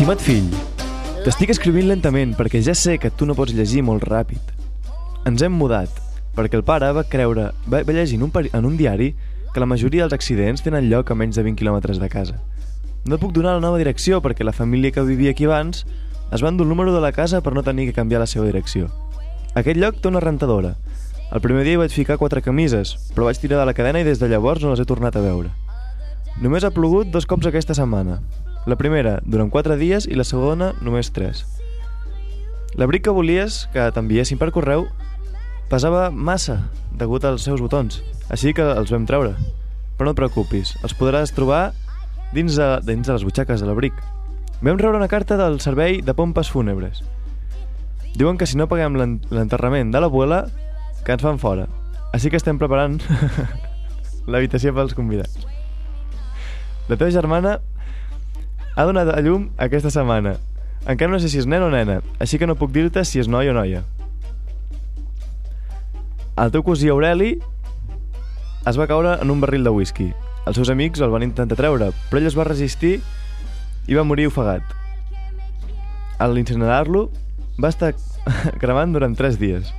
Estimat fill, t'estic escrivint lentament perquè ja sé que tu no pots llegir molt ràpid. Ens hem mudat perquè el pare va creure, va, va llegir en un, en un diari que la majoria dels accidents tenen lloc a menys de 20 quilòmetres de casa. No puc donar la nova direcció perquè la família que vivia aquí abans es va endur el número de la casa per no tenir que canviar la seva direcció. Aquest lloc té una rentadora. El primer dia hi vaig ficar quatre camises, però vaig tirar de la cadena i des de llavors no les he tornat a veure. Només ha plogut dos cops aquesta setmana. La primera, durant 4 dies, i la segona, només 3. L'abric que volies que t'enviessin per correu pesava massa degut als seus botons, així que els vam treure. Però no et preocupis, els podràs trobar dins de, dins de les butxaques de l'abric. Vam rebre una carta del servei de pompes fúnebres. Diuen que si no paguem l'en- l'enterrament de l'abuela, que ens fan fora. Així que estem preparant l'habitació pels convidats. La teva germana ha donat a llum aquesta setmana. Encara no sé si és nen o nena, així que no puc dir-te si és noi o noia. El teu cosí Aureli es va caure en un barril de whisky. Els seus amics el van intentar treure, però ell es va resistir i va morir ofegat. Al incinerar-lo, va estar cremant durant 3 dies.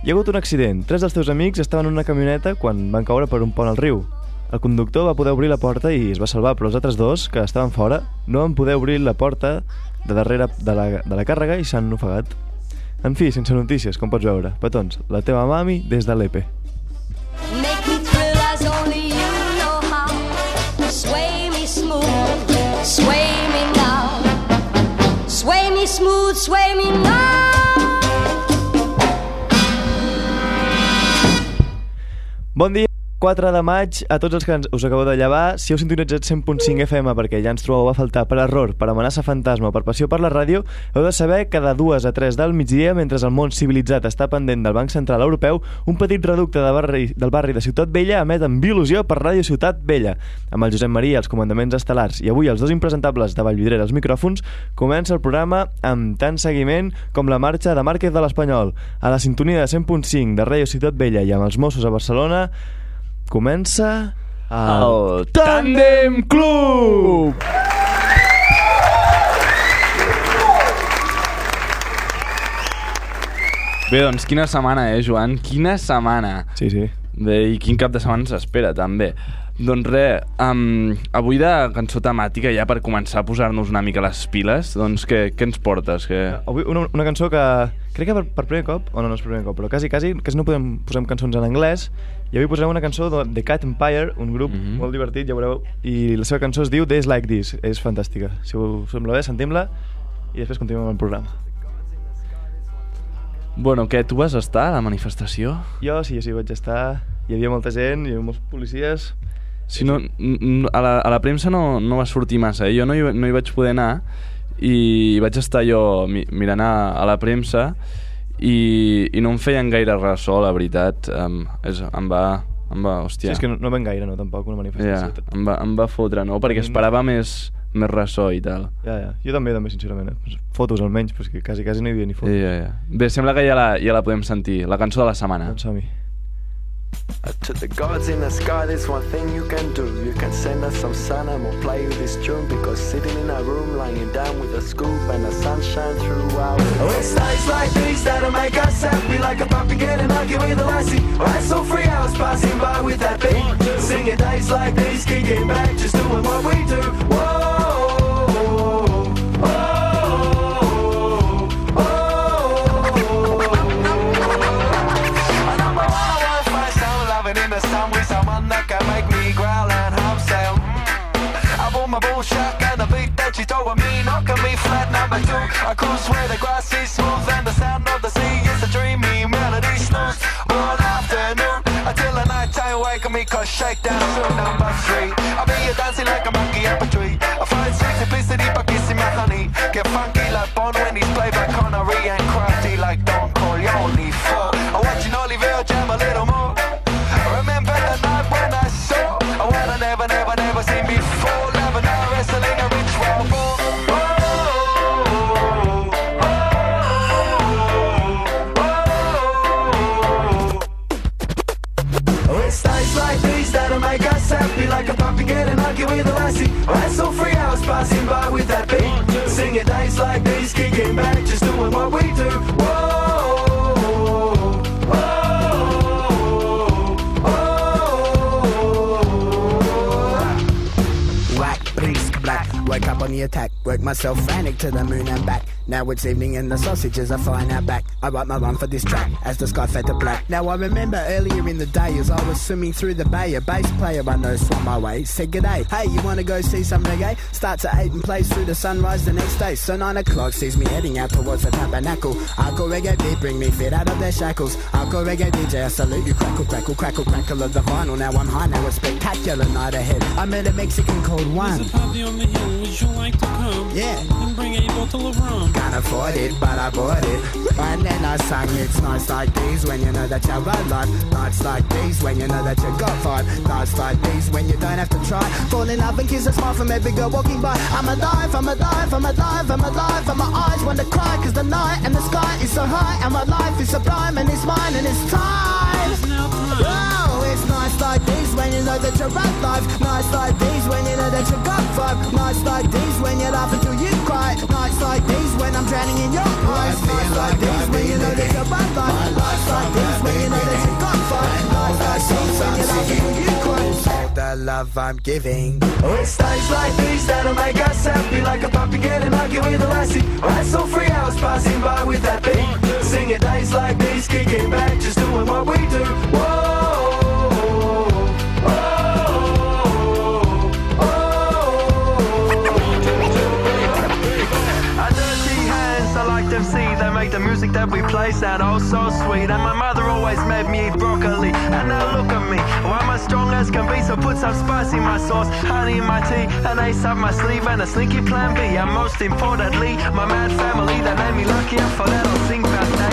Hi ha hagut un accident. Tres dels teus amics estaven en una camioneta quan van caure per un pont al riu. El conductor va poder obrir la porta i es va salvar, però els altres dos, que estaven fora, no van poder obrir la porta de darrere de la, de la càrrega i s'han ofegat. En fi, sense notícies, com pots veure. Petons, la teva mami des de l'EPE. Make me thrill as only you know how. Sway me smooth, sway me now. Sway me smooth, sway me now. Bon dia, 4 de maig, a tots els que us acabeu de llevar. Si heu sintonitzat 100.5 FM perquè ja ens trobeu a faltar per error, per amenaça fantasma o per passió per la ràdio, heu de saber que de 2 a 3 del migdia, mentre el món civilitzat està pendent del Banc Central Europeu, un petit reducte de barri, del barri de Ciutat Vella emet amb il·lusió per Ràdio Ciutat Vella. Amb el Josep Maria, els comandaments estel·lars i avui els dos impresentables de Vallvidrera als micròfons, comença el programa amb tant seguiment com la marxa de Márquez de l'Espanyol. A la sintonia de 100.5 de Ràdio Ciutat Vella i amb els Mossos a Barcelona, comença el, Tandem Club! Bé, doncs quina setmana, eh, Joan? Quina setmana! Sí, sí. Bé, i quin cap de setmana s'espera, també. Doncs res, um, avui de cançó temàtica, ja per començar a posar-nos una mica les piles, doncs què, què ens portes? Que... Avui una, una cançó que crec que per, per primer cop, o no, no és primer cop, però quasi, quasi, quasi no podem posar cançons en anglès, i avui posarem una cançó de The Cat Empire, un grup Mhm. molt divertit, ja veureu, i la seva cançó es diu Days Like This, és fantàstica. Si us sembla bé, sentim-la, i després continuem amb el programa. Bueno, què, tu vas estar a la manifestació? Jo sí, jo sí, vaig estar, hi havia molta gent, hi havia molts policies, Si no, a la, a la premsa no, no va sortir massa, eh? jo no hi, no hi vaig poder anar i vaig estar jo mi, mirant a, a la premsa i, i no em feien gaire ressò, la veritat. Um, és, em va... Em va, sí, hòstia, és que no, no ven gaire, no, tampoc, una manifestació. em, va, em va fotre, no? Perquè esperava més, més ressò i tal. Ja, ja, jo també, també, sincerament, eh? fotos almenys, però és que quasi, quasi no hi havia ni fotos. Ja, ja. Bé, sembla que ja la, ja la podem sentir, la cançó de la setmana. Doncs som-hi. To the gods in the sky, there's one thing you can do. You can send us some sun and we'll play you this tune. Because sitting in a room, lying down with a scoop and the sunshine throughout. Oh, it's days like these that'll make us happy. Like a puppy getting lucky with a lassie. Oh, right, so three hours passing by with that beat. Singing days like these, kicking back, just doing what we do. Whoa, my bullshit and the beat that she told me knocking me flat. Number two, I cruise where the grass is smooth and the sound of the sea is a dreamy melody snooze. All afternoon until the night time waking me cause shakedown soon. Number three, I'll be a dancing like a monkey up a tree. I find simplicity by kissing my honey. Get funky like Bond when he's played by Connery and crafty like Don Corleone. Four, Myself frantic to the moon and back. Now it's evening and the sausages are flying out back. I write my run for this track as the sky fed to black. Now I remember earlier in the day as I was swimming through the bay, a bass player I know swam my way. Said g'day, hey, you wanna go see some reggae? Starts at eight and plays through the sunrise the next day. So nine o'clock sees me heading out towards the tabernacle. Hardcore reggae beat bring me fit out of their shackles. Hardcore reggae DJ, I salute you. Crackle, crackle, crackle, crackle of the vinyl. Now I'm high, now a spectacular night ahead. I met a Mexican called Juan. There's a party on the hill, would you like to come? Yeah. And bring a bottle of rum. Can't afford it, but I bought it. And then I sang it's nights like these when you know that you're alive. Nights like these when you know that you got five. Nights like these when you don't have to try. Fall in love and kiss a smile from every girl walking by. I'm alive, I'm alive, I'm alive, I'm alive. And my eyes want to cry cause the night and the sky is so high. And my life is sublime and it's mine and it's time. It's time. Oh, it's nights like these when you know that you're alive. Nights like these when you know that you got five. Nights like these when you laugh until you Nights like these when I'm drowning in your eyes. Nights like these when you know that you're alive. Nights like these when you know that you five. Nights like these when you laugh until you cry. The love I'm giving. Oh, it's days like these that'll make us happy Like a puppy getting lucky with a lassie Right, so three hours passing by with that beat Singing days like these, kicking back Just doing what we do Whoa, music that we play sound oh so sweet. And my mother always made me eat broccoli. And now look at me, why am I strong as can be? So put some spice in my sauce, honey in my tea An ace up my sleeve. And a sneaky plan B And most importantly, my mad family That made me lucky. And for that I'll sing about days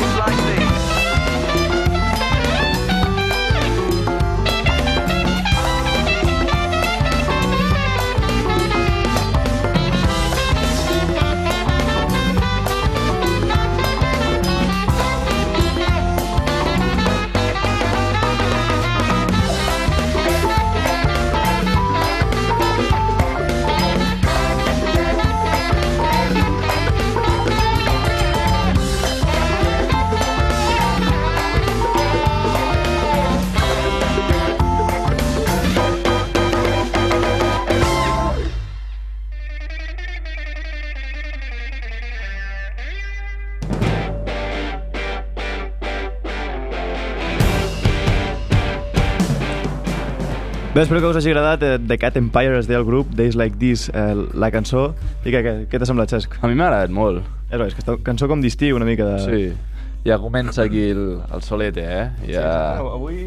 Bé, espero que us hagi agradat eh, The Cat Empire es deia el grup Days Like This, eh, la cançó i què, què, què t'ha semblat, Cesc? A mi m'ha agradat molt. És, és que esta cançó com d'estiu una mica de... Sí. Ja comença aquí el, el solete, eh? Ja... Sí, avui...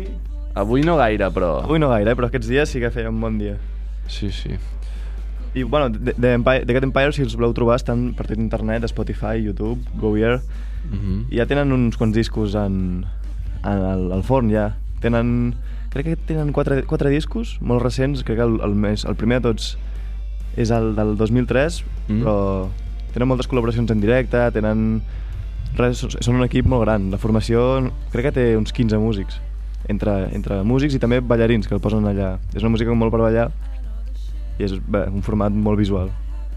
Avui no gaire, però... Avui no gaire, però aquests dies sí que feia un bon dia. Sí, sí. I, bueno, The, The, Empire, The Cat Empire, si els voleu trobar, estan per tot internet, Spotify, YouTube, Go Here, Mm -hmm. i ja tenen uns quants discos en, en el, al forn, ja. Tenen... Crec que tenen quatre, quatre discos molt recents, crec que el, el, més, el primer de tots és el del 2003, Mm. però tenen moltes col·laboracions en directe, tenen... Res, són- un equip molt gran. La formació crec que té uns 15 músics, entre, entre músics i també ballarins que el posen allà. És una música molt per ballar i és bé, un format molt visual.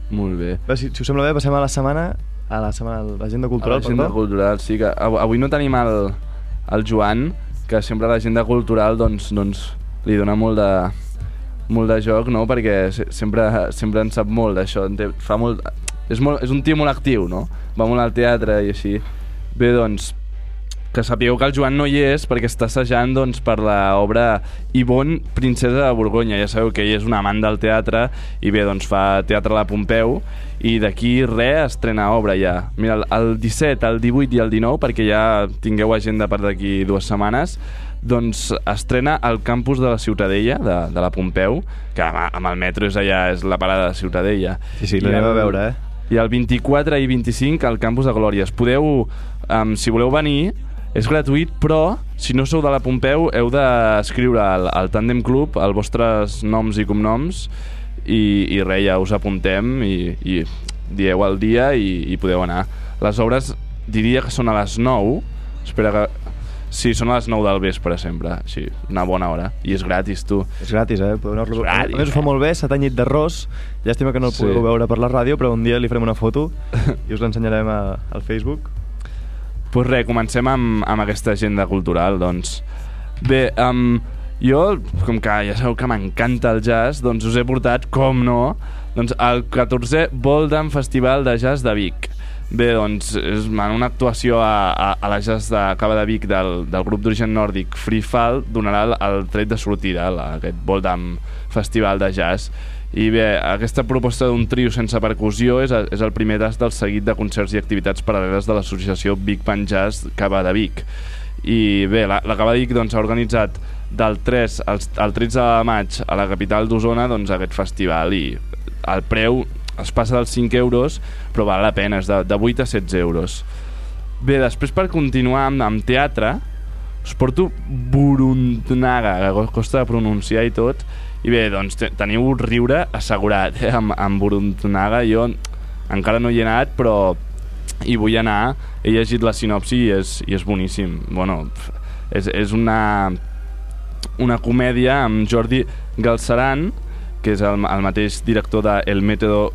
Molt bé. Bé, si, si us sembla bé, passem a la setmana a la setmana a l'agenda cultural, a l'agenda cultural, sí que av- avui no tenim el, el Joan, que sempre l'agenda cultural doncs, doncs, li dona molt de, molt de joc, no? perquè se- sempre, sempre en sap molt d'això, fa molt, és, molt, és un tio molt actiu, no? va molt al teatre i així. Bé, doncs, que sapigueu que el Joan no hi és perquè està assajant doncs, per l'obra Ivonne, princesa de Borgonya. Ja sabeu que ell és un amant del teatre i bé, doncs fa teatre a la Pompeu i d'aquí res estrena obra ja. Mira, el, el 17, el 18 i el 19, perquè ja tingueu agenda per d'aquí dues setmanes, doncs estrena al campus de la Ciutadella, de, de la Pompeu, que amb, amb el metro és allà, és la parada de Ciutadella. Sí, sí, l'anem a veure, eh? i el 24 i 25 al campus de Glòries. Podeu, um, si voleu venir, és gratuït, però si no sou de la Pompeu heu d'escriure al, al Tandem Club els vostres noms i cognoms i, i res, ja us apuntem i, i dieu el dia i, i podeu anar. Les obres diria que són a les 9, espera que... Sí, són a les 9 del vespre sempre, sí, una bona hora. I és gratis, tu. És gratis, eh? Podeu anar-lo... A més, ho fa eh? molt bé, s'ha tenyit d'arròs. Llàstima que no el Sí. pugueu veure per la ràdio, però un dia li farem una foto i us l'ensenyarem al Facebook. pues res, comencem amb, amb aquesta agenda cultural, doncs. Bé, um, jo, com que ja sabeu que m'encanta el jazz, doncs us he portat, com no, doncs el 14è Voldam Festival de Jazz de Vic. Bé, doncs, és una actuació a, a, a la Jazz de Cava de Vic del, del grup d'origen nòrdic Free Fall donarà el, el tret de sortida a aquest Voldam Festival de Jazz. I bé, aquesta proposta d'un trio sense percussió és, és el primer tas del seguit de concerts i activitats paral·leles de l'associació Big Band Jazz Cava de Vic. I bé, la, la Cava de Vic doncs, ha organitzat del 3 al, al 13 de maig a la capital d'Osona doncs, aquest festival i el preu es passa dels 5 euros però val la pena, és de, de 8 a 16 euros. Bé, després per continuar amb, amb teatre us porto Buruntnaga, que costa de pronunciar i tot, i bé, doncs te- teniu riure assegurat eh, amb, amb Buruntnaga. Jo encara no hi he anat, però hi vull anar. He llegit la sinopsi i és, i és boníssim. Bueno, és, és una, una comèdia amb Jordi Galceran, que és el, el mateix director de El Método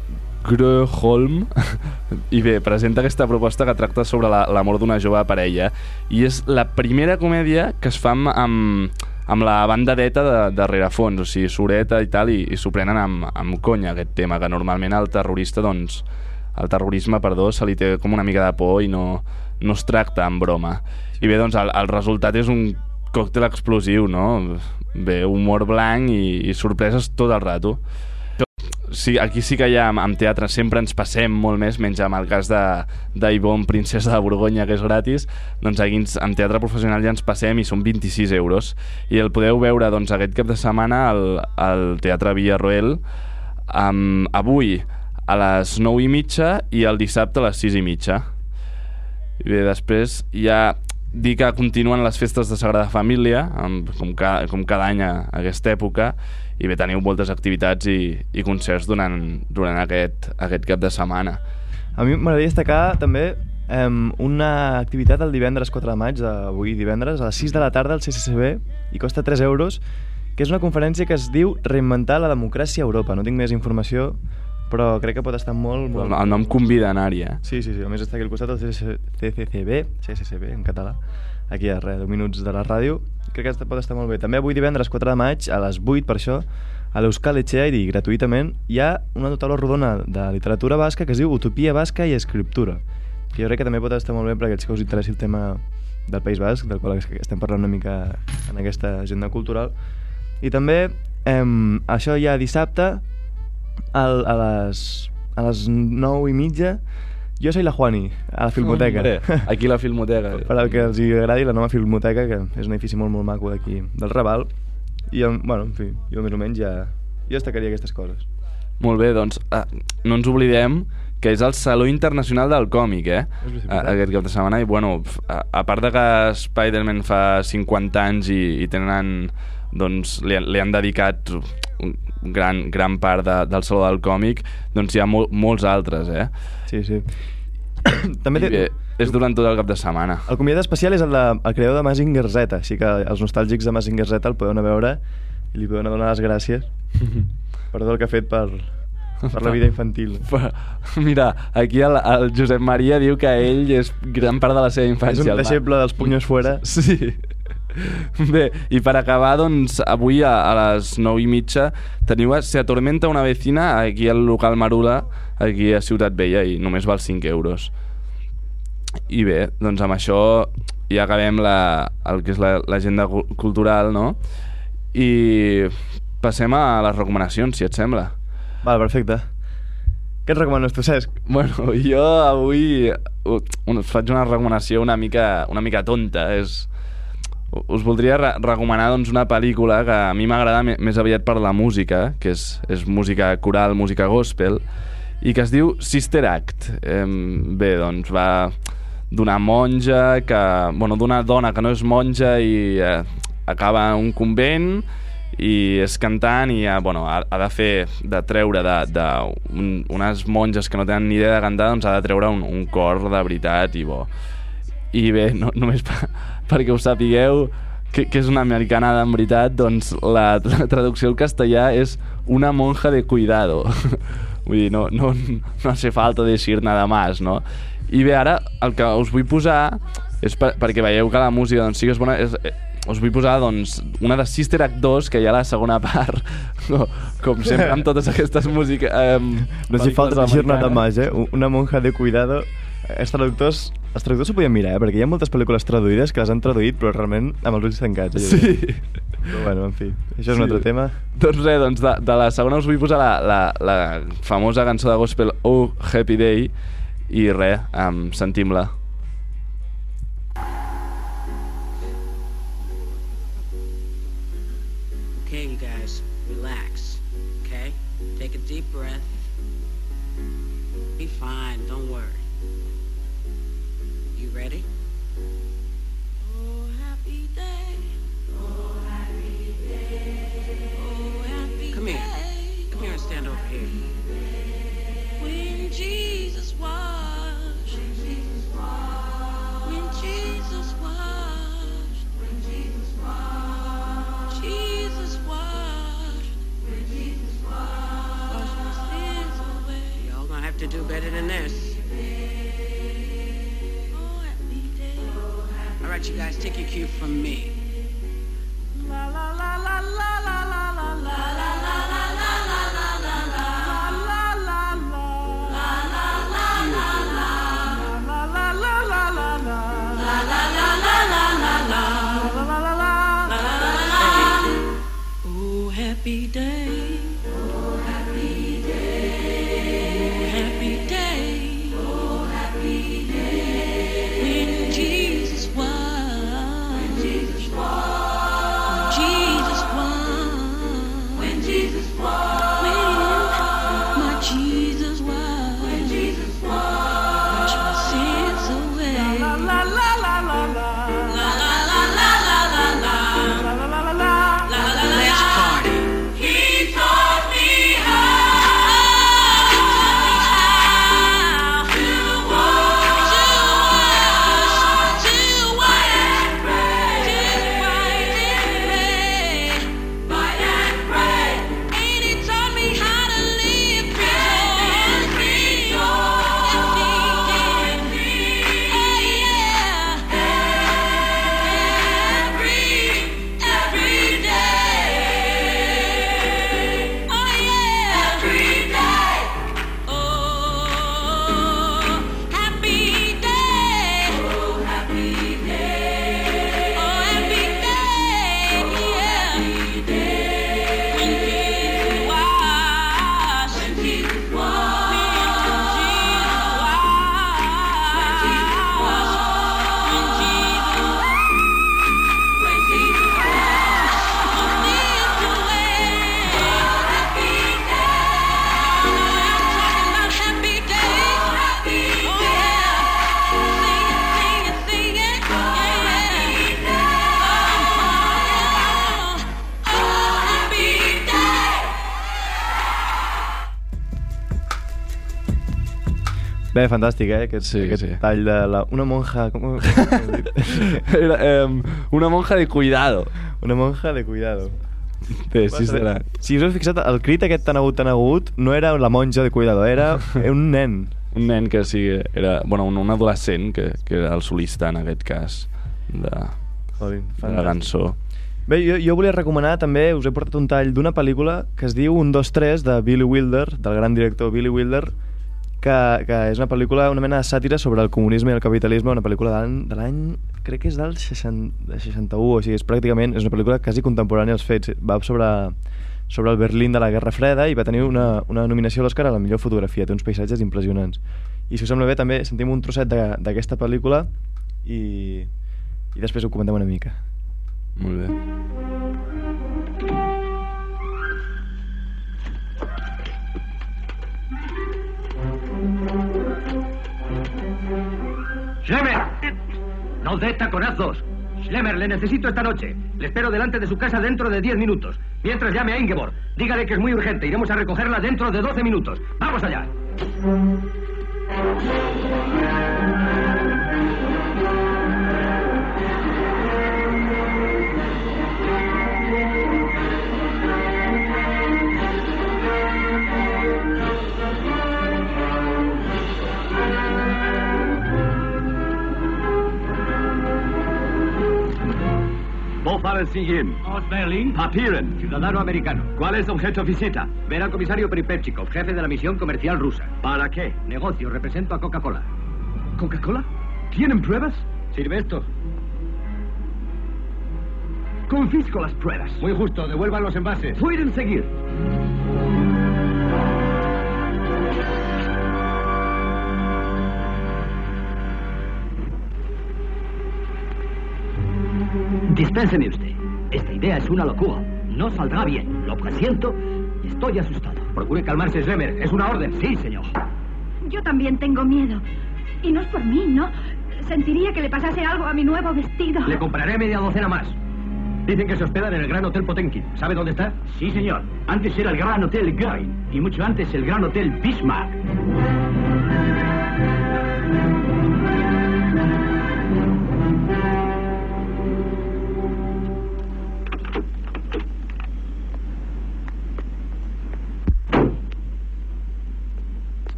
Gröholm i bé, presenta aquesta proposta que tracta sobre la- l'amor d'una jove parella i és la primera comèdia que es fa amb, amb, amb la banda d'ETA de, de rerefons, o sigui, sureta i tal, i, i s'ho prenen amb, amb conya aquest tema, que normalment el terrorista, doncs, el terrorisme, perdó, se li té com una mica de por i no, no es tracta amb broma. I bé, doncs, el, el resultat és un còctel explosiu, no? Bé, humor blanc i, i sorpreses tot el rato. Sí, aquí sí que ja amb, teatre sempre ens passem molt més, menys amb el cas de d'Ivonne, princesa de Borgonya, que és gratis, doncs aquí ens, amb teatre professional ja ens passem i són 26 euros. I el podeu veure doncs, aquest cap de setmana al, al Teatre Villarroel, amb, avui a les 9 i mitja i el dissabte a les 6 i mitja. I bé, després ja dir que continuen les festes de Sagrada Família, amb, com, ca, com cada any a aquesta època, i bé, teniu moltes activitats i, i concerts durant, durant aquest, aquest cap de setmana. A mi m'agradaria destacar també um, una activitat el divendres 4 de maig, avui divendres, a les 6 de la tarda al CCCB, i costa 3 euros, que és una conferència que es diu Reinventar la democràcia a Europa. No tinc més informació, però crec que pot estar molt... molt... El, el nom convida a anar-hi, eh? Sí, sí, sí. A més està aquí al costat CCC CCCB, CCCB en català, aquí a res, 10 minuts de la ràdio. Crec que pot estar molt bé. També avui divendres 4 de maig, a les 8 per això, a l'Euskal Etxeairi, gratuïtament, hi ha una taula rodona de literatura basca que es diu Utopia Basca i Escriptura, que jo crec que també pot estar molt bé per aquells que us interessi el tema del País Basc, del qual es- estem parlant una mica en aquesta agenda cultural. I també, em, això ja dissabte, al, a, les, a les 9 i mitja, jo soy la Juani, a la Filmoteca. Hombre, aquí a la Filmoteca. per al que els hi agradi la nova Filmoteca, que és un edifici molt, molt maco d'aquí, del Raval. I, bueno, en fi, jo més o menys ja, jo destacaria aquestes coses. Molt bé, doncs ah, no ens oblidem que és el Saló Internacional del Còmic, eh? A- Aquest cap de setmana. I, bueno, a, a part de que Spider-Man fa 50 anys i, i tenen doncs li, han- li han dedicat un gran, gran part de, del Saló del Còmic, doncs hi ha mol, molts altres, eh? Sí, sí. també té, bé, és durant tot el cap de setmana. el convidat especial és el, de, el creador de Mazinger Z, així que els nostàlgics de Mazinger Z el podeu anar a veure i li podeu anar a donar les gràcies per tot el que ha fet per, per la vida infantil. Però, Mira, aquí el, el Josep Maria diu que ell és gran part de la seva infància. És un deixeble dels punyos fora. Sí. Bé, i per acabar, doncs, avui a, a les 9 i mitja teniu a Se atormenta una vecina aquí al local Marula, aquí a Ciutat Vella, i només val 5 euros. I bé, doncs amb això ja acabem la, el que és la- l'agenda cu- cultural, no? I passem a les recomanacions, si et sembla. Val, perfecte. Què et recomanes tu, Cesc? Bueno, jo avui us faig una recomanació una mica, una mica tonta. És... Us voldria re recomanar doncs, una pel·lícula que a mi m'agrada més aviat per la música, que és, és música coral, música gospel, i que es diu Sister Act. Eh, bé, doncs va d'una monja que... Bueno, d'una dona que no és monja i eh, acaba un convent i és cantant i ha, bueno, ha, ha de fer, de treure de, de un, unes monges que no tenen ni idea de cantar, doncs ha de treure un, un cor de veritat i bo. I bé, no, només per, perquè ho sapigueu que, que és una americanada en veritat doncs la, la traducció al castellà és una monja de cuidado vull dir, no, no, no hace falta decir nada más no? i bé, ara el que us vull posar és per, perquè veieu que la música doncs, sí que és bona és, eh, us vull posar doncs, una de Sister Act 2 que hi ha la segona part no, com sempre amb totes aquestes músiques eh, No s'hi falta decir nada más, eh? Una monja de cuidado. Els traductors, els traductors s'ho podien mirar, eh? Perquè hi ha moltes pel·lícules traduïdes que les han traduït, però realment amb els ulls tancats. Sí. Però bueno, en fi, això és un Sí. altre tema. Doncs res, doncs de, de la segona us vull posar la, la, la famosa cançó de gospel Oh Happy Day i res, um, sentim-la. Guys, take your cue from me. Bé, fantàstic, eh? Aquest, Sí, aquest sí. tall de la... Una monja... Com... Era, um, una monja de cuidado. una monja de cuidado. Bé, sí serà. Si us heu fixat, el crit aquest tan agut, tan agut, no era la monja de cuidado, era un nen. Un nen que sí, era... Bueno, un, un adolescent que, que era el solista en aquest cas de, Jolín, de la cançó. Bé, jo, jo volia recomanar també, us he portat un tall d'una pel·lícula que es diu Un, dos, tres, de Billy Wilder, del gran director Billy Wilder, que, que és una pel·lícula, una mena de sàtira sobre el comunisme i el capitalisme, una pel·lícula de l'any- crec que és del 60, de 61, o sigui, és pràcticament, és una pel·lícula quasi contemporània als fets, va sobre, sobre el Berlín de la Guerra Freda i va tenir una, una nominació a l'Oscar a la millor fotografia, té uns paisatges impressionants. I si us sembla bé, també sentim un trosset d'aquesta pel·lícula i, i després ho comentem una mica. Molt bé. ¡Schlemmer! ¡No dé taconazos! Schlemmer, le necesito esta noche. Le espero delante de su casa dentro de 10 minutos. Mientras llame a Ingeborg. Dígale que es muy urgente. Iremos a recogerla dentro de 12 minutos. ¡Vamos allá! ¿Cuál es? Osberlin. Papiren. Ciudadano americano. ¿Cuál es objeto visita? Ver al comisario Peripetchikov, jefe de la misión comercial rusa. ¿Para qué? Negocio, represento a Coca-Cola. ¿Coca-Cola? ¿Tienen pruebas? ¿Sirve esto? Confisco las pruebas. Muy justo, devuelvan los envases. Pueden seguir. Dispénseme usted. Esta idea es una locura. No saldrá bien. Lo presiento y estoy asustado. Procure calmarse, Schlemmer. Es una orden. Sí, señor. Yo también tengo miedo. Y no es por mí, ¿no? Sentiría que le pasase algo a mi nuevo vestido. Le compraré media docena más. Dicen que se hospedan en el Gran Hotel Potenkin. ¿Sabe dónde está? Sí, señor. Antes era el Gran Hotel Goring y mucho antes el Gran Hotel Bismarck.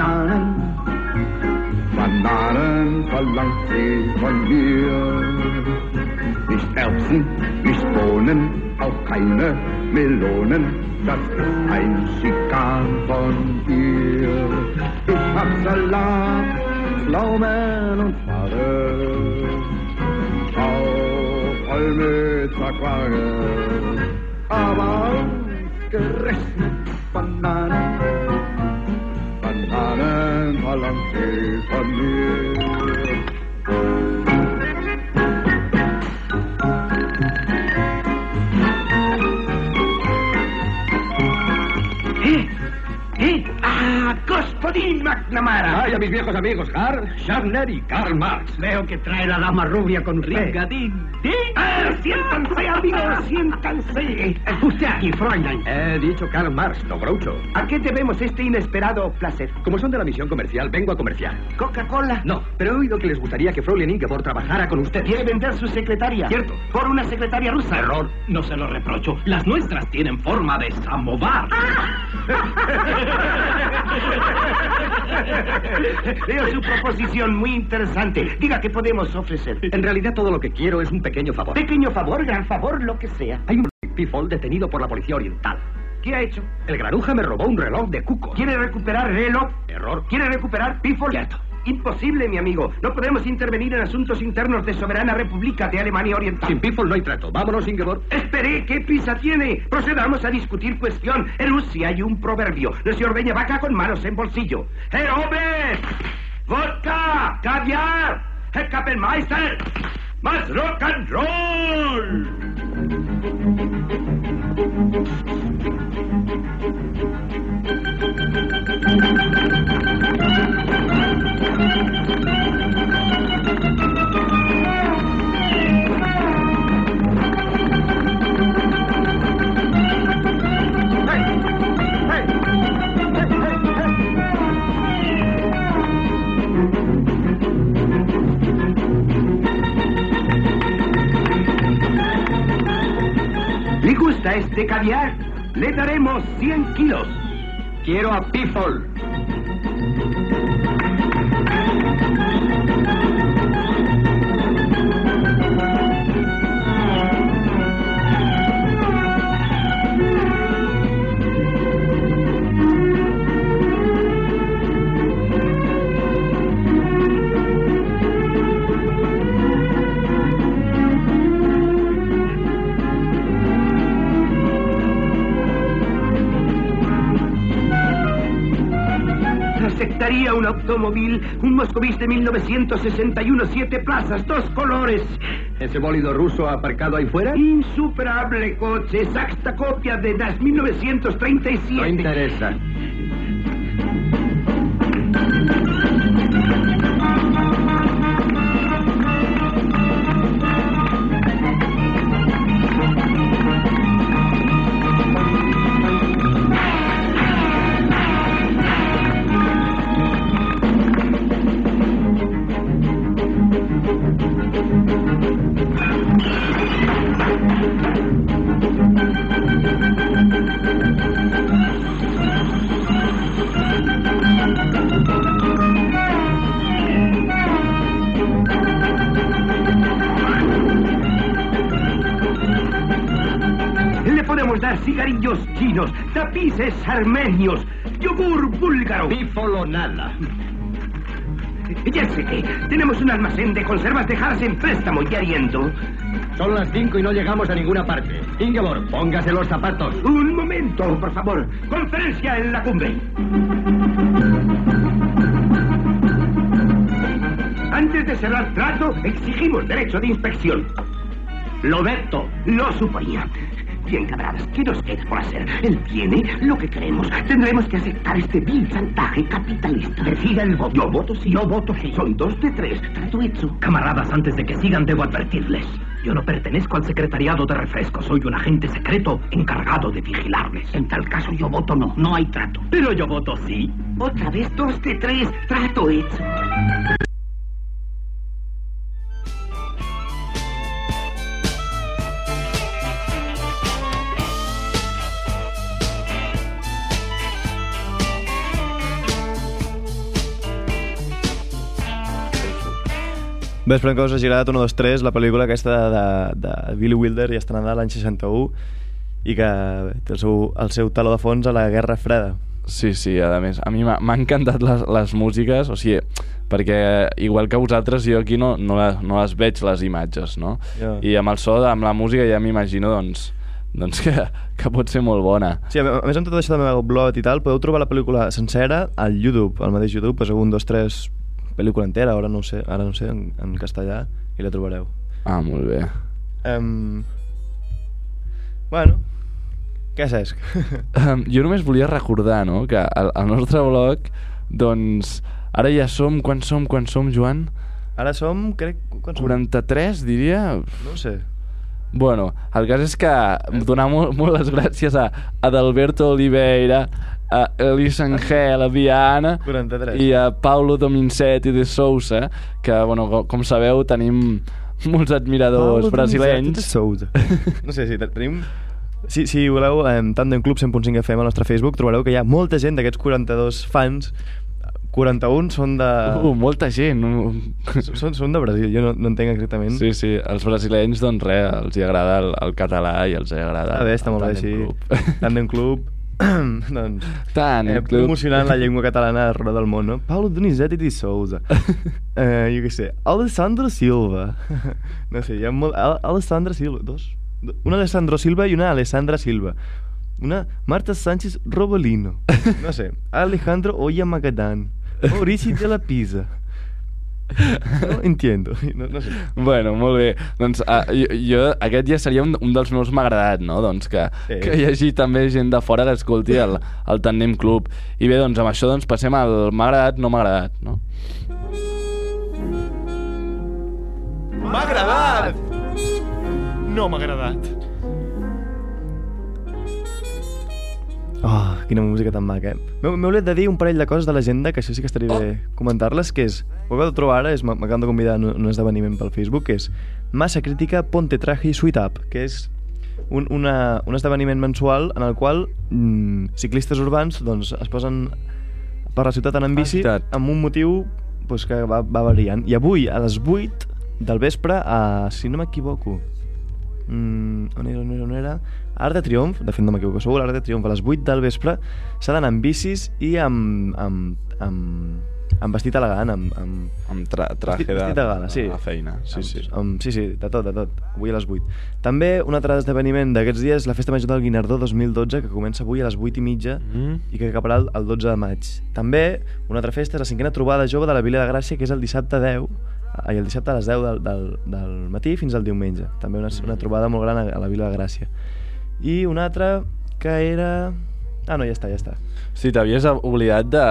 Bananen, Bananen verlangt sie von mir. Nicht Erbsen, nicht Bohnen, auch keine Melonen, das ist ein Schikan von ihr. Ich hab Salat, Pflaumen und Fahre, auch voll mit gospodín McNamara! Ay, a mis viejos amigos, Har, Scharner y Karl Marx. Veo que trae la dama rubia con usted. Ringadín. ¡Ah, siéntanse, amigos, siéntanse! Usted aquí, Freundin. He dicho Karl Marx, no Groucho. ¿A qué debemos este inesperado placer? Como son de la misión comercial, vengo a comerciar. ¿Coca-Cola? No, pero he oído que les gustaría que Fraulein Ingeborg trabajara con usted. ¿Quiere vender su secretaria? Cierto. ¿Por una secretaria rusa? Error. No se lo reprocho. Las nuestras tienen forma de samovar. Veo su proposición muy interesante. Diga qué podemos ofrecer. En realidad todo lo que quiero es un pequeño favor. Pequeño favor, gran favor, lo que sea. Hay un Pifol detenido por la policía oriental. ¿Qué ha hecho? El granuja me robó un reloj de cuco. ¿Quiere recuperar reloj? Error. ¿Quiere recuperar Pifol? Cierto. Imposible, mi amigo. No podemos intervenir en asuntos internos de Soberana República de Alemania Oriental. Sin Pifol no hay trato. Vámonos, Ingeborg. Espere, ¿qué prisa tiene? Procedamos a discutir cuestión. En Rusia hay un proverbio. No se ordeña vaca con manos en bolsillo. ¡Herr Ober! ¡Vodka! ¡Caviar! ¡Herr Kapellmeister! ¡Más rock and roll! Le daremos 100 kilos. Quiero a Pifol. Un automóvil, un Moscovís de 1961, siete plazas, dos colores. ¿Ese bólido ruso aparcado ahí fuera? Insuperable coche, exacta copia de las 1937. No interesa. Tapices armenios, yogur búlgaro. Bífolo nada. Ya sé que tenemos un almacén de conservas dejadas en préstamo y ariendo. Son las cinco y no llegamos a ninguna parte. Ingeborg, póngase los zapatos. Un momento, por favor. Conferencia en la cumbre. Antes de cerrar trato, exigimos derecho de inspección. Lo veto. Lo suponía. Bien, camaradas, ¿qué nos queda por hacer? Él tiene lo que queremos. Tendremos que aceptar este vil chantaje capitalista. Decida el voto. Yo voto sí. Yo voto sí. Son dos de tres. Trato hecho. Camaradas, antes de que sigan, debo advertirles. Yo no pertenezco al secretariado de refresco. Soy un agente secreto encargado de vigilarles. En tal caso, yo voto no. No hay trato. Pero yo voto sí. Otra vez dos de tres. Trato hecho. Bé, esperem que us hagi agradat 1, 2, 3, la pel·lícula aquesta de, de, de Billy Wilder i estrenada l'any 61 i que té el seu, el seu taló de fons a la Guerra Freda. Sí, sí, a més, a mi m'ha encantat les, les músiques, o sigui, perquè igual que vosaltres, jo aquí no, no, les, no les veig, les imatges, no? Ja. I amb el so, amb la música, ja m'imagino, doncs, doncs que, que pot ser molt bona. Sí, a més amb tot això de meu blog i tal, podeu trobar la pel·lícula sencera al YouTube, al mateix YouTube, poseu 1, 2, 3, pel·lícula entera, ara no ho sé, ara no sé, en, en castellà, i la trobareu. Ah, molt bé. Um, bueno, què, Cesc? Um, jo només volia recordar, no?, que al, al nostre blog, doncs, ara ja som, quan som, quan som, Joan? Ara som, crec... Quan som? 43, diria? No sé. Bueno, el cas és que donar molt, molt les gràcies a Adalberto Oliveira, a Elisa Angel, a Viana 43. i a Paulo Domincetti de Sousa, que, bueno, com, sabeu, tenim molts admiradors Paulo brasilenys. Sousa. No sé si te- tenim... Si, si voleu, eh, Tandem Club 100.5 FM al nostre Facebook, trobareu que hi ha molta gent d'aquests 42 fans 41 són de... Uh, molta gent. Són, són de Brasil, jo no, no entenc exactament. Sí, sí, els brasilenys, doncs res, els hi agrada el, el català i els hi agrada Està bé, està molt bé, sí. Tandem Club, doncs... Tandem eh, Club. Promocionant la llengua catalana arreu del món, no? Paulo Donizetti di Souza. eh, jo què sé, Alessandro Silva. no sé, hi ha molt... Al Alessandra Silva, dos. Un Alessandro Silva i una Alessandra Silva. Una Marta Sánchez Robolino. No sé, Alejandro Oya Magadan. Maurici de la Pisa. No entiendo. No, no sé. Bueno, molt bé. Doncs uh, jo, jo, aquest ja seria un, un dels meus m'ha agradat, no? Doncs que, Sí. que hi hagi també gent de fora que escolti el, el Tandem Club. I bé, doncs amb això doncs passem al m'ha agradat, no m'ha agradat, no? M'ha agradat! No m'ha agradat. Oh, quina música tan maca. M'heu m'heu de dir un parell de coses de l'agenda, que això sí que estaria bé comentar-les, que és, ho acabo de trobar ara, m'acaben de convidar en un esdeveniment pel Facebook, que és Massa Crítica Ponte Traje Sweet Up, que és un, una, un esdeveniment mensual en el qual mm, ciclistes urbans doncs, es posen per la ciutat en bici veritat. amb un motiu doncs, que va, va variant. I avui, a les 8 del vespre, a, si no m'equivoco, mm, on era, on era, on era? Arc de Triomf, de fet no m'equivoco, segur, l'Arc de Triomf a les 8 del vespre s'ha d'anar amb bicis i amb, amb, amb, amb vestit elegant, amb, amb, Amb tra traje vestit, de, vestit de gala, sí. a la feina. Sí, amb, sí. Amb, sí, sí, de tot, de tot. Avui a les 8. També un altre esdeveniment d'aquests dies, la Festa Major del Guinardó 2012, que comença avui a les 8 i mitja Mm. i que acabarà el, el 12 de maig. També una altra festa és la cinquena trobada jove de la Vila de Gràcia, que és el dissabte 10, ai, el dissabte a les 10 del, del, del matí fins al diumenge. També una, una trobada molt gran a, a la Vila de Gràcia. I una altra que era... Ah, no, ja està, ja està. Sí, t'havies oblidat de,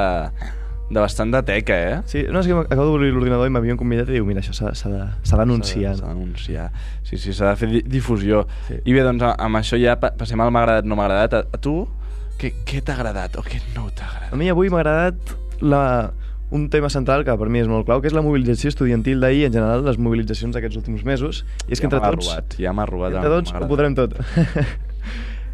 de bastant de teca, eh? Sí, no, és que acabo d'obrir l'ordinador i m'havien convidat i diu, mira, això s'ha d'anunciar. S'ha d'anunciar. Sí, sí, s'ha de fer di difusió. Sí. I bé, doncs, amb això ja pa passem al m'ha agradat, no m'ha agradat. A, a tu, què, què t'ha agradat o què no t'ha agradat? A mi avui m'ha agradat la, un tema central que per mi és molt clau, que és la mobilització estudiantil d'ahir, en general, les mobilitzacions d'aquests últims mesos. I és que Ja entre m'ha tots... robat, ja m'ha robat Entre tots ho podrem tot.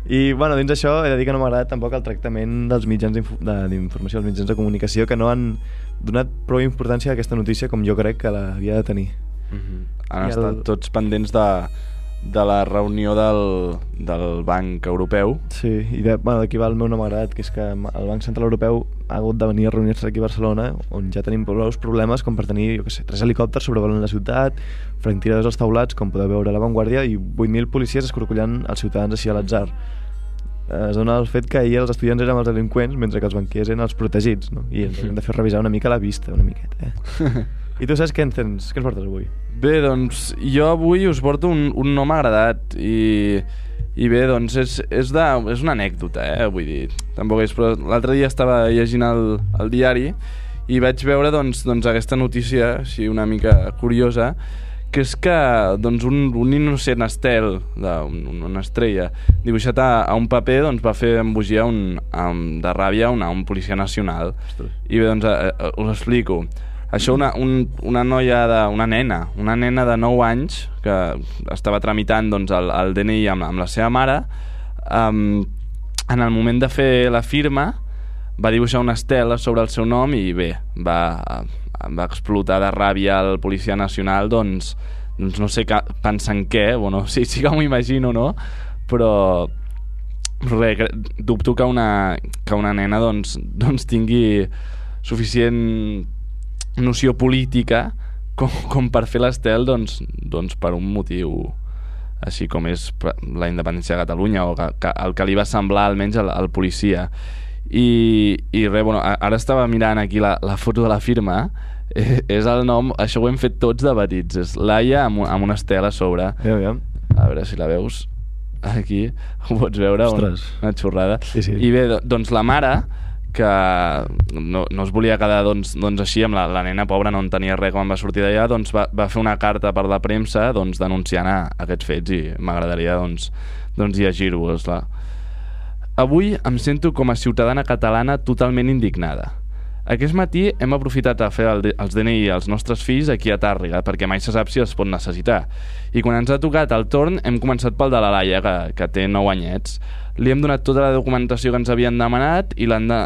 I, bueno, dins això he de dir que no m'ha agradat tampoc el tractament dels mitjans d'informació, els mitjans de comunicació, que no han donat prou importància a aquesta notícia com jo crec que l'havia de tenir. Mm -hmm. Han I estat el- tots pendents de, de la reunió del, del Banc Europeu. Sí, i de- bueno, d'aquí va el meu nom agregat, que és que el Banc Central Europeu ha hagut de venir a reunir-se aquí a Barcelona, on ja tenim prou problemes com per tenir, jo què sé, tres helicòpters sobrevolant la ciutat, franctiradors als taulats, com podeu veure a l'avantguàrdia, i 8.000 policies escorcollant els ciutadans així a l'atzar. Eh, Es dona el fet que ahir els estudiants érem els delinqüents, mentre que els banquers eren els protegits, no? I ens hem de fer revisar una mica la vista, una miqueta, eh? I tu saps què ens, tens, què ens portes avui? Bé, doncs jo avui us porto un, un nom agradat i, i bé, doncs és, és, de, és una anècdota, eh, vull dir, tampoc és, però l'altre dia estava llegint el, el diari i vaig veure doncs, doncs aquesta notícia així una mica curiosa que és que doncs, un, un innocent estel, de, un, una estrella, dibuixat a, a un paper, doncs, va fer embogiar un, um, de ràbia una, un policia nacional. I bé, doncs, eh, eh, us explico. Això una, un, una noia, de, una nena, una nena de 9 anys que estava tramitant doncs, el, el DNI amb, amb la seva mare, um, en el moment de fer la firma va dibuixar una estela sobre el seu nom i bé, va, va explotar de ràbia el policia nacional, doncs, doncs no sé ca, pensant què, bueno, sí, sí que m'ho imagino, no? Però cre- dubto que una, que una nena doncs, doncs tingui suficient noció política com, com per fer l'estel doncs, doncs per un motiu així com és la independència de Catalunya o que, que, el que li va semblar almenys al, al policia i, i res, bueno, ara estava mirant aquí la, la foto de la firma eh, és el nom, això ho hem fet tots de petits és Laia amb, amb una estela a sobre Aviam, aviam. a veure si la veus aquí, ho pots veure Ostres. una xorrada Sí, sí. i bé, do- doncs la mare que no, no es volia quedar doncs, doncs així amb la, la nena pobra no en tenia res quan va sortir d'allà doncs va, va fer una carta per la premsa doncs, denunciant a, aquests fets i m'agradaria doncs, doncs llegir-vos-la Avui em sento com a ciutadana catalana totalment indignada. Aquest matí hem aprofitat a fer el, els DNI als nostres fills aquí a Tàrrega, perquè mai se sap si els pot necessitar. I quan ens ha tocat el torn, hem començat pel de la Laia, que, que té 9 anyets. Li hem donat tota la documentació que ens havien demanat i l'han de,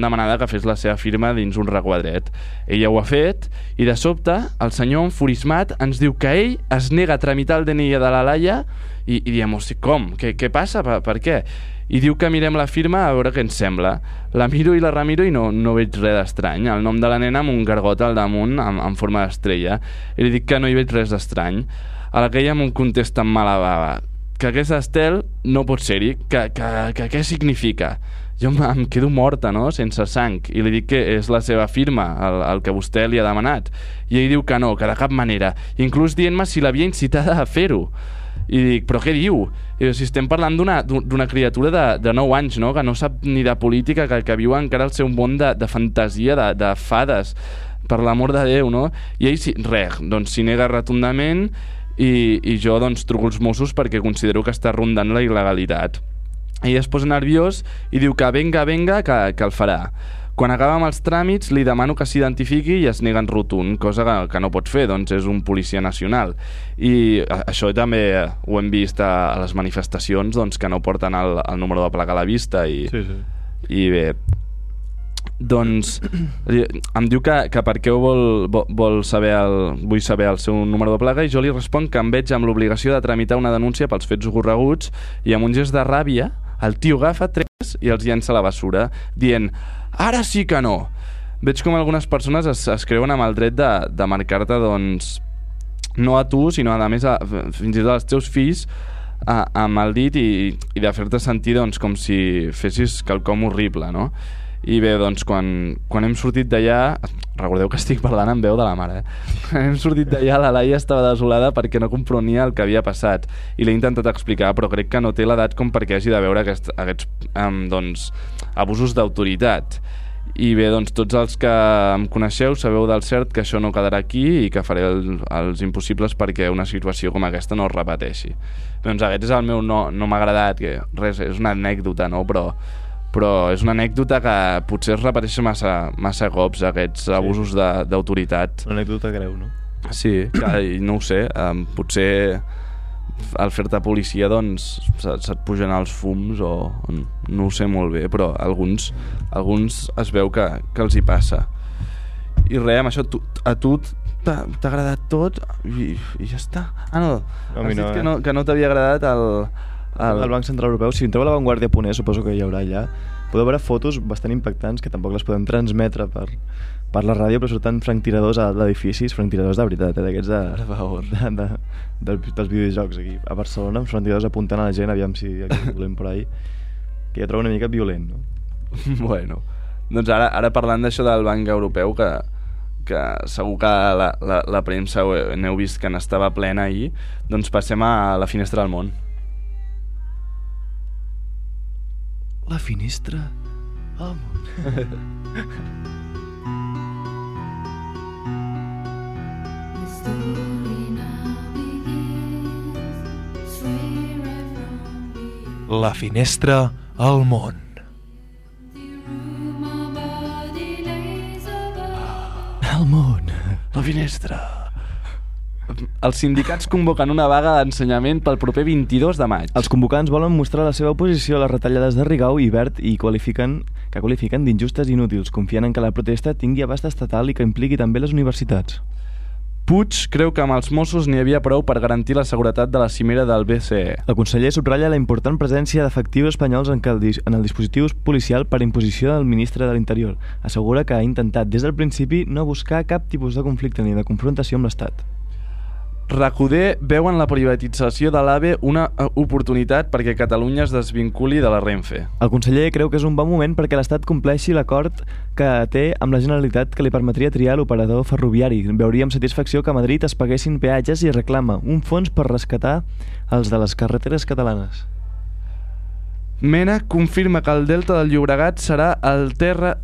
demanada que fes la seva firma dins un requadret. Ella ho ha fet i de sobte el senyor enfurismat ens diu que ell es nega a tramitar el DNI de la Laia i, i diem, hosti, com? Què, què passa? Per, per què? I diu que mirem la firma a veure què ens sembla. La miro i la remiro i no, no veig res d'estrany. El nom de la nena amb un gargot al damunt en, en forma d'estrella. I li dic que no hi veig res d'estrany. A la que ella m'ho contesta amb mala bava que aquest estel no pot ser-hi, que, que, que què significa? Jo em, em quedo morta, no?, sense sang, i li dic que és la seva firma, el, el que vostè li ha demanat. I ell diu que no, que de cap manera, inclús dient-me si l'havia incitada a fer-ho. I dic, però què diu? I si estem parlant d'una criatura de, de 9 anys, no?, que no sap ni de política, que, que viu encara el seu món de, de fantasia, de, de fades, per l'amor de Déu, no? I ell, sí, res, doncs s'hi nega rotundament i, i jo doncs truco els Mossos perquè considero que està rondant la il·legalitat. Ell es posa nerviós i diu que venga, venga, que, que el farà. Quan acaba amb els tràmits, li demano que s'identifiqui i es nega en rotund, cosa que, que no pot fer, doncs és un policia nacional. I a- això també ho hem vist a, a les manifestacions, doncs que no porten el, el número de placa a la vista i, Sí, sí. i bé, doncs em diu que, que per què ho vol, vol, saber el, vull saber el seu número de placa i jo li responc que em veig amb l'obligació de tramitar una denúncia pels fets ocorreguts i amb un gest de ràbia el tio agafa tres i els llença a la basura dient, ara sí que no veig com algunes persones es, es creuen amb el dret de, de marcar-te doncs no a tu, sinó a més a, fins i tot als teus fills a, amb el dit i, i de fer-te sentir doncs, com si fessis quelcom horrible, no? I bé, doncs, quan, quan hem sortit d'allà... Recordeu que estic parlant amb veu de la mare, eh? Quan hem sortit d'allà, la Laia estava desolada perquè no comprenia el que havia passat. I l'he intentat explicar, però crec que no té l'edat com perquè hagi de veure aquest, aquests um, doncs, abusos d'autoritat. I bé, doncs tots els que em coneixeu sabeu del cert que això no quedarà aquí i que faré el, els impossibles perquè una situació com aquesta no es repeteixi. Doncs aquest és el meu no, no m'ha agradat, que res, és una anècdota, no? Però, però és una anècdota que potser es repeteix massa, massa cops, aquests sí. abusos de- d'autoritat. Una anècdota greu, no? Sí, que, no ho sé, um, potser al fer-te policia doncs se- se't pugen els fums o no ho sé molt bé, però alguns, alguns es veu que, que els hi passa. I res, amb això, tu, a tu t'ha agradat tot i, i ja està. Ah, no, mi has dit no, que eh? no, que no t'havia agradat el... El... el Banc Central Europeu, si entreu a l'avantguàrdia.es, suposo que hi haurà allà, podeu veure fotos bastant impactants que tampoc les podem transmetre per, per la ràdio, però surten franctiradors a l'edifici, franctiradors de veritat, eh, d'aquests de, Per de, de, de, dels videojocs aquí. A Barcelona, uns franctiradors apuntant a la gent, aviam si aquí volem por ahí, que jo trobo una mica violent, no? bueno, doncs ara, ara parlant d'això del Banc Europeu, que, que segur que la, la, la premsa n'heu vist que n'estava plena ahir, doncs passem a la finestra del món. La finestra al món. La finestra al món. Al món. La finestra. Els sindicats convoquen una vaga d'ensenyament pel proper 22 de maig. Els convocants volen mostrar la seva oposició a les retallades de Rigau i Verd i qualifiquen que qualifiquen d'injustes i inútils, confiant en que la protesta tingui abast estatal i que impliqui també les universitats. Puig creu que amb els Mossos n'hi havia prou per garantir la seguretat de la cimera del BCE. El conseller subratlla la important presència d'efectius espanyols en, el, en el dispositiu policial per imposició del ministre de l'Interior. Assegura que ha intentat des del principi no buscar cap tipus de conflicte ni de confrontació amb l'Estat. Recoder veu en la privatització de l'AVE una eh, oportunitat perquè Catalunya es desvinculi de la Renfe. El conseller creu que és un bon moment perquè l'Estat compleixi l'acord que té amb la Generalitat que li permetria triar l'operador ferroviari. Veuria amb satisfacció que a Madrid es paguessin peatges i reclama un fons per rescatar els de les carreteres catalanes. Mena confirma que el delta del Llobregat serà el terra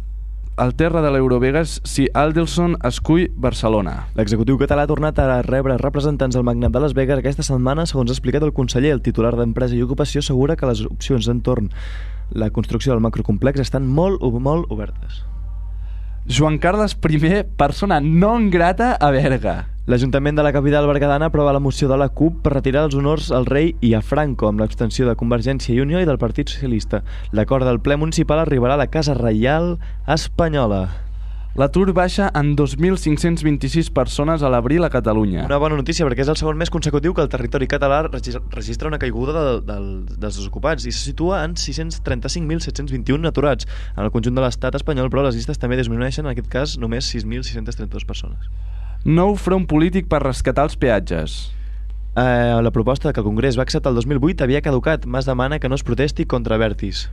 el terra de l'Eurovegas si Aldelson escull Barcelona. L'executiu català ha tornat a rebre representants del Magnat de Las Vegas aquesta setmana, segons ha explicat el conseller. El titular d'Empresa i Ocupació assegura que les opcions entorn la construcció del macrocomplex estan molt, molt obertes. Joan Carles I, persona non grata a Berga. L'Ajuntament de la capital bergadana aprova la moció de la CUP per retirar els honors al rei i a Franco amb l'extensió de Convergència i Unió i del Partit Socialista. L'acord del ple municipal arribarà a la Casa Reial Espanyola. L'atur baixa en 2.526 persones a l'abril a Catalunya. Una bona notícia perquè és el segon mes consecutiu que el territori català regis- registra una caiguda de, del, dels desocupats i se situa en 635.721 aturats. En el conjunt de l'estat espanyol, però, les llistes també disminueixen, en aquest cas només 6.632 persones. Nou front polític per rescatar els peatges. Eh, la proposta que el Congrés va acceptar el 2008 havia caducat. Mas demana que no es protesti contra Vertis.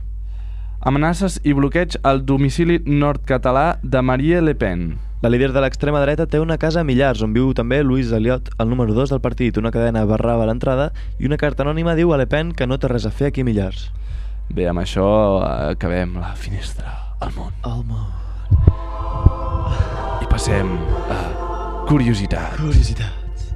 Amenaces i bloqueig al domicili nord-català de Marie Le Pen. La líder de l'extrema dreta té una casa a Millars, on viu també Luis Eliot, el número 2 del partit. Una cadena barrava l'entrada i una carta anònima diu a Le Pen que no té res a fer aquí a Millars. Bé, amb això eh, acabem la finestra al món. Al món. I passem a curiositat. Curiositats.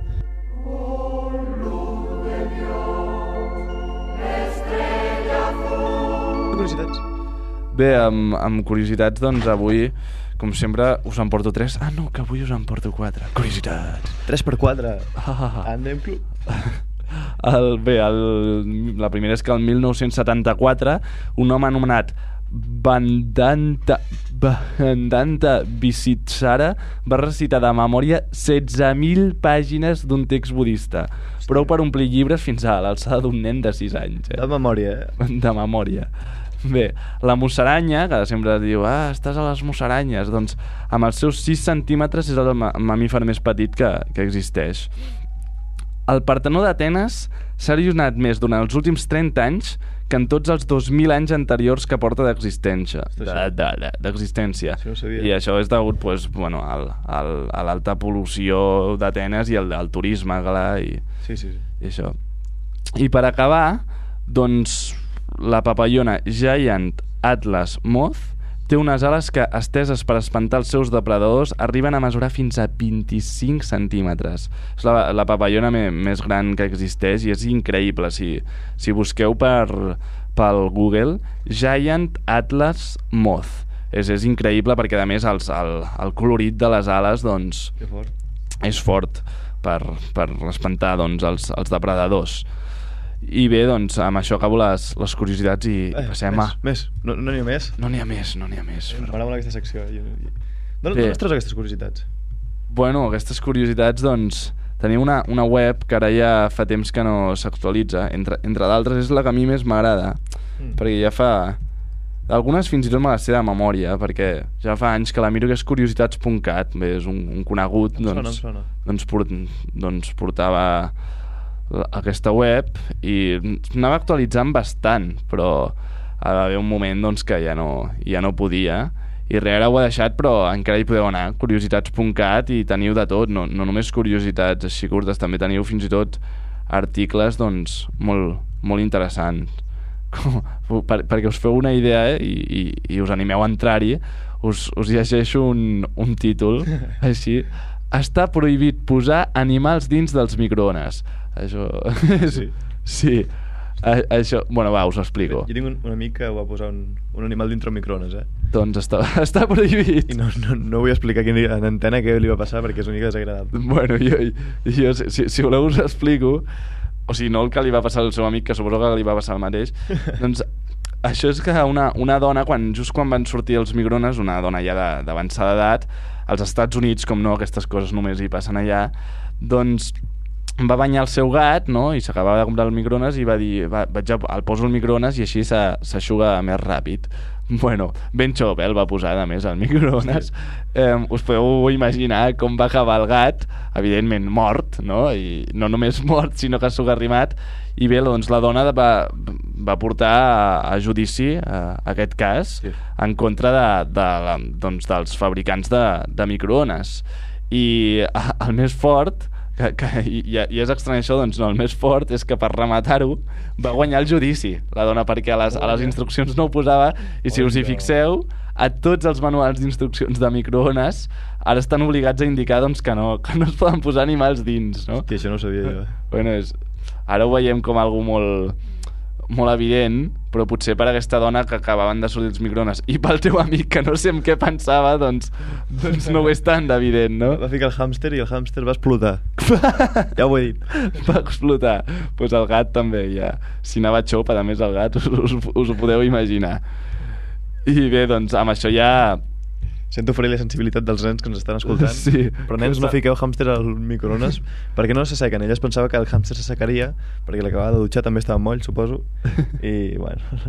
Curiositats. Bé, amb, amb curiositats, doncs avui, com sempre, us en porto tres. Ah, no, que avui us en porto quatre. Curiositats. 3 per 4. Ah. Anem club. El, bé, el, la primera és que el 1974 un home anomenat Bandanta, Bandanta Visitsara va recitar de memòria 16.000 pàgines d'un text budista. Prou per omplir llibres fins a l'alçada d'un nen de 6 anys. Eh? De memòria, eh? De memòria. Bé, la musaranya, que sempre diu, ah, estàs a les musaranyes, doncs amb els seus 6 centímetres és el ma- mamífer més petit que, que existeix. El Partenó d'Atenes s'ha erosionat més durant els últims 30 anys que en tots els 2.000 anys anteriors que porta d'existència. Ostres, De- de- de- D'existència. Això no. I això és degut pues, bueno, al, al, a l'alta pol·lució d'Atenes i al, al turisme, clar, i, Sí, sí, sí. i això. I per acabar, doncs, la papallona Giant Atlas Moth té unes ales que, esteses per espantar els seus depredadors, arriben a mesurar fins a 25 centímetres. És la, la papallona me, més gran que existeix i és increïble. Si, si busqueu per, pel Google, Giant Atlas Moth. És, és increïble perquè, a més, els, el, el colorit de les ales doncs, fort. és fort per, per espantar doncs, els, els depredadors. I bé, doncs, amb això acabo les, les curiositats i Eh, passem més, a... Més, no no n'hi ha més? No n'hi ha més, no n'hi ha més. M'agrada molt aquesta secció. Jo... D'on Bé. d'on es treus aquestes curiositats? Bueno, aquestes curiositats, doncs, tenia una, una web que ara ja fa temps que no s'actualitza. Entre, entre d'altres, és la que a mi més m'agrada, mm. perquè ja fa... Algunes fins i tot me les sé de memòria, perquè ja fa anys que la miro, que és curiositats.cat, bé, és un, un conegut, Em sona, doncs, em sona. doncs, port, doncs portava aquesta web i anava actualitzant bastant, però ha d'haver un moment doncs, que ja no, ja no podia. I res, ara ho he deixat, però encara hi podeu anar curiositats.cat i teniu de tot, no, no només curiositats així curtes, també teniu fins i tot articles doncs, molt, molt interessants. Com, per, perquè us feu una idea eh, i, i, i us animeu a entrar-hi us, us llegeixo un, un títol així està prohibit posar animals dins dels microones això sí, sí. A, això, bueno va, us ho explico Jo tinc un, un amic que va posar un, un animal dintre un microones, eh? doncs està, està prohibit I no, no, no vull explicar aquí en antena què li va passar perquè és una mica desagradable. Bueno, jo, jo si, si, voleu us explico, o si no el que li va passar al seu amic, que suposo que li va passar el mateix, doncs això és que una, una dona, quan, just quan van sortir els microones, una dona ja d'avançada edat, als Estats Units, com no, aquestes coses només hi passen allà, doncs va banyar el seu gat, no?, i s'acabava de comprar el microones i va dir, va, vaig a, el poso al microones i així s'aixuga més ràpid. Bueno, ben xop, eh, el va posar, a més, al microones. Eh, us podeu imaginar com va acabar el gat, evidentment mort, no? I no només mort, sinó que s'ho ha arrimat. I bé, doncs la dona va, va portar a, a judici a, aquest cas sí. en contra de, de, la- doncs, dels fabricants de, de microones. I a, el més fort que, que, i, i és estrany això, doncs no, el més fort és que per rematar-ho va guanyar el judici la dona perquè a les, a les instruccions no ho posava i si us hi fixeu a tots els manuals d'instruccions de microones ara estan obligats a indicar doncs, que, no, que no es poden posar animals dins no? Hòstia, això no ho sabia jo. bueno, és, ara ho veiem com algú molt, molt evident, però potser per aquesta dona que acabaven de sortir els microones i pel teu amic que no sé en què pensava, doncs, doncs no ho és tan evident, no? Va ficar el hàmster i el hàmster va explotar. ja ho he dit. Va explotar. Doncs pues el gat també, ja. Si anava xop, a més el gat, us, us, us ho podeu imaginar. I bé, doncs amb això ja Sento ferir la sensibilitat dels nens que ens estan escoltant. Sí. Però nens, no fiqueu hàmster al microones perquè no s'assequen. Ella es pensava que el hàmster s'assecaria perquè l'acabava de dutxar també estava moll, suposo. I, bueno...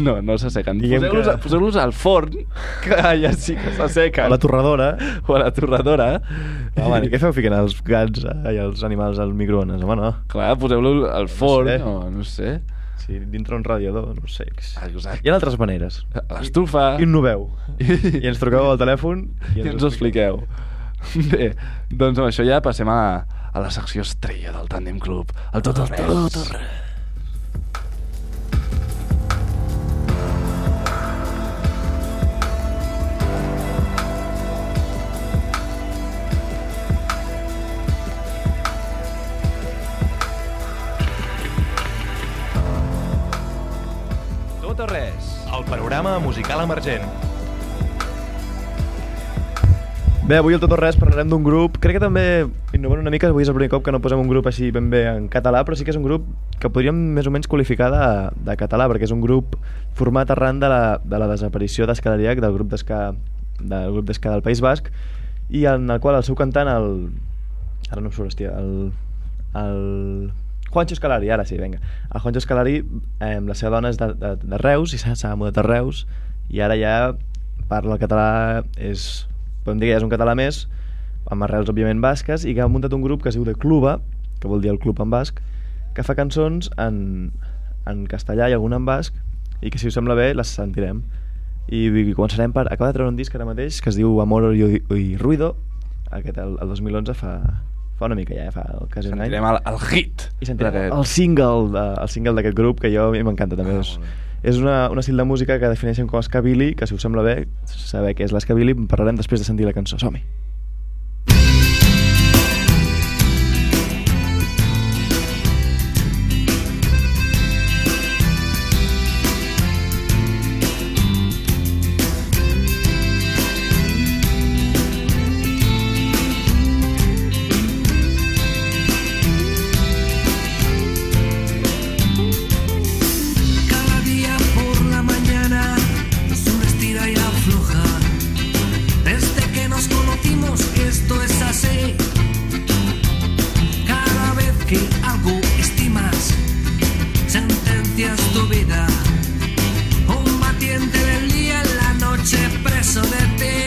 No, no s'assequen. Poseu-los que- poseu al forn, que ja sí que s'assequen. A la torradora. O a la torradora. Home, i què feu ficant els gats eh, i els animals al microones? Home, no. Clar, poseu-lo al forn, sé. no, no sé. Sí, dintre un radiador, no sé. Exacte. Hi ha altres maneres. L'estufa. I innoveu. I ens truqueu al telèfon I ens ho expliqueu. Bé, doncs amb això ja passem a, a la secció estrella del Tandem Club, el Tot o Res. Tot o Tot panorama musical emergent. Bé, avui el Tot o Res parlarem d'un grup, crec que també innovant una mica, avui és el primer cop que no posem un grup així ben bé en català, però sí que és un grup que podríem més o menys qualificar de, de català, perquè és un grup format arran de la, de la desaparició d'Escalariac, del grup d'esca del grup d'esca del País Basc, i en el qual el seu cantant, el... ara no em surt, hòstia, el... el Juancho Escalari, ara sí, vinga. El Juancho Escalari, eh, la seva dona és de, de, de Reus i s'ha mudat a Reus i ara ja parla el català, és, podem dir que ja és un català més, amb arrels òbviament basques, i que ha muntat un grup que es diu de Cluba, que vol dir el club en basc, que fa cançons en, en castellà i algun en basc, i que si us sembla bé les sentirem. I, i començarem per... Acaba de treure un disc ara mateix que es diu Amor i, i Ruido, aquest el, el 2011 fa, fa una mica ja, fa quasi un any. Sentirem el, el hit. I sentirem el single de, el single d'aquest grup que jo a mi m'encanta també. és, és una, un estil de música que defineixen com escabili, que si us sembla bé saber què és l'escabili, parlarem després de sentir la cançó. Som-hi! so that they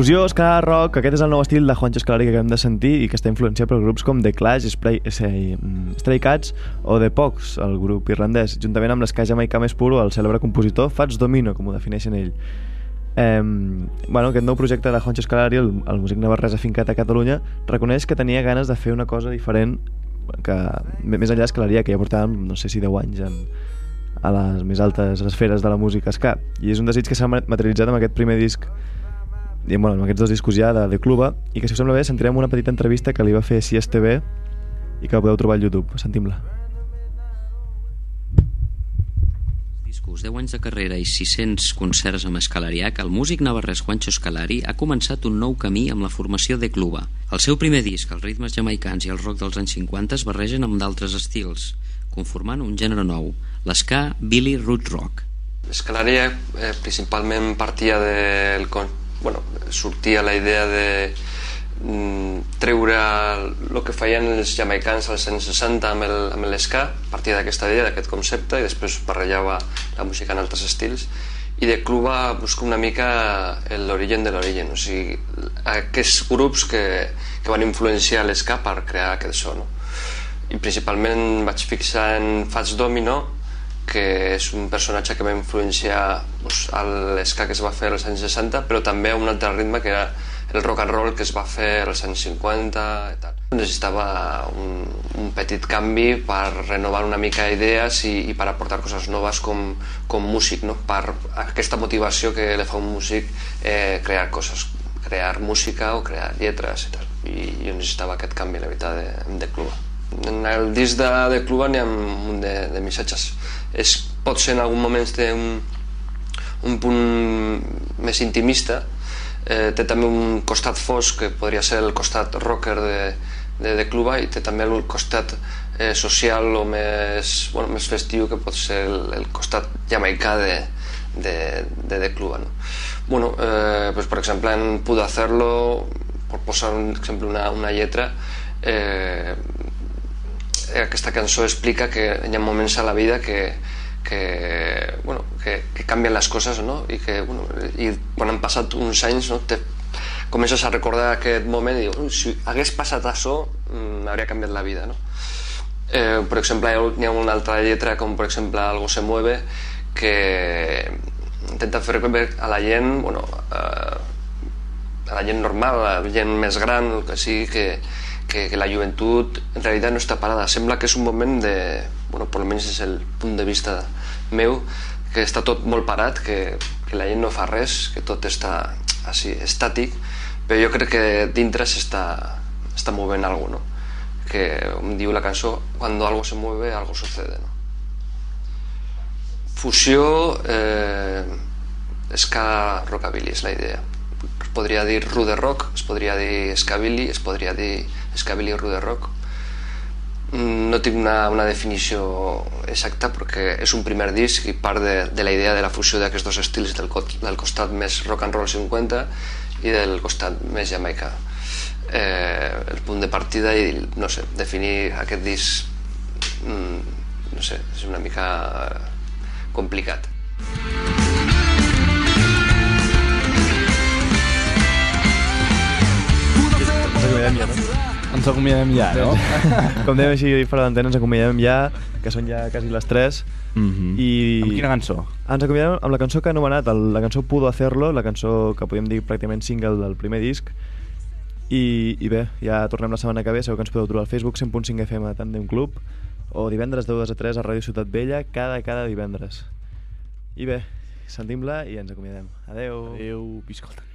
Fusió, ska, rock, aquest és el nou estil de Juancho Escalari que acabem de sentir i que està influenciat per grups com The Clash, Spray, eh, mm, Stray Cats o The Pox, el grup irlandès, juntament amb l'esca jamaicà més puro, el cèlebre compositor Fats Domino, com ho defineixen ell. Eh, bueno, aquest nou projecte de Juancho Escalari, el, el músic navarrès afincat a Catalunya, reconeix que tenia ganes de fer una cosa diferent que més enllà d'Escalaria, que ja portàvem, no sé si 10 anys en, a les més altes esferes de la música ska. I és un desig que s'ha ma- materialitzat amb aquest primer disc i bueno, amb aquests dos discos ja de, de Cluba i que si us sembla bé sentirem una petita entrevista que li va fer Cies TV i que la podeu trobar al YouTube. Sentim-la. discos, 10 anys de carrera i 600 concerts amb Escalariac, el músic navarrès Juancho Escalari ha començat un nou camí amb la formació de Cluba. El seu primer disc, els ritmes jamaicans i el rock dels anys 50 es barregen amb d'altres estils, conformant un gènere nou, l'esca Billy Root Rock. Escalaria eh, principalment partia del... Bueno, sortia la idea de mm, treure el que feien els jamaicans als anys 60 amb el- l'esca, partia d'aquesta idea, d'aquest concepte, i després barrejava la música en altres estils, i de Cluba busca una mica l'origen de l'origen, o sigui, aquests grups que, que van influenciar l'esca per crear aquest so, no? I principalment vaig fixar en Fats Domino, que és un personatge que va influenciar doncs, l'esca que es va fer als anys 60, però també un altre ritme que era el rock and roll que es va fer als anys 50 i tal. Necessitava un, un petit canvi per renovar una mica idees i, i per aportar coses noves com, com músic, no? per aquesta motivació que li fa un músic eh, crear coses, crear música o crear lletres i tal. I jo necessitava aquest canvi, la veritat, de, de cluba. En el disc de, de Cluba n'hi ha un munt de, de missatges. És, pot ser en algun moment té un, un punt més intimista, eh, té també un costat fosc que podria ser el costat rocker de, de, de Cluba i té també el costat eh, social o més, bueno, més festiu que pot ser el, el costat jamaicà de, de, de, de Cluba. No? Bueno, eh, pues, per exemple, en Pudo Hacerlo, per posar un exemple, una, una lletra, eh, aquesta cançó explica que hi ha moments a la vida que, que, bueno, que, que canvien les coses no? I, que, bueno, i quan han passat uns anys no, te, comences a recordar aquest moment i dius, "Ui, si hagués passat això mm, m'hauria canviat la vida no? eh, per exemple hi ha una altra lletra com per exemple Algo se mueve que intenta fer veure a la gent bueno, eh, a la gent normal, a la gent més gran el que sigui que, que, que la joventut en realitat no està parada sembla que és un moment de, bueno, per almenys és el punt de vista meu que està tot molt parat que, que la gent no fa res que tot està així, estàtic però jo crec que dintre s'està està movent alguna no? que com diu la cançó cuando algo se mueve algo sucede no? fusió eh, ska rockabilly és la idea es podria dir rude rock es podria dir skabilly es podria dir skabilly rude rock. Mm, no tinc una, una definició exacta perquè és un primer disc i part de, de la idea de la fusió d'aquests dos estils del, del costat més rock and roll 50 i del costat més jamaicà eh, el punt de partida i no sé, definir aquest disc mm, no sé, és una mica complicat. Ens acomiadem ja, no? Ens acomiadem ja, no? Com dèiem així fora d'antena, ens acomiadem ja, que són ja quasi les 3. Mhm. I... Amb quina cançó? Ens acomiadem amb la cançó que ha anomenat, el, la cançó Pudo Hacerlo, la cançó que podríem dir pràcticament single del primer disc. I, I bé, ja tornem la setmana que ve, sabeu que ens podeu trobar al Facebook 100.5 FM a Tandem Club o divendres de 2 a 3 a Ràdio Ciutat Vella cada, cada divendres. I bé, sentim-la i ens acomiadem. Adeu. Adeu, el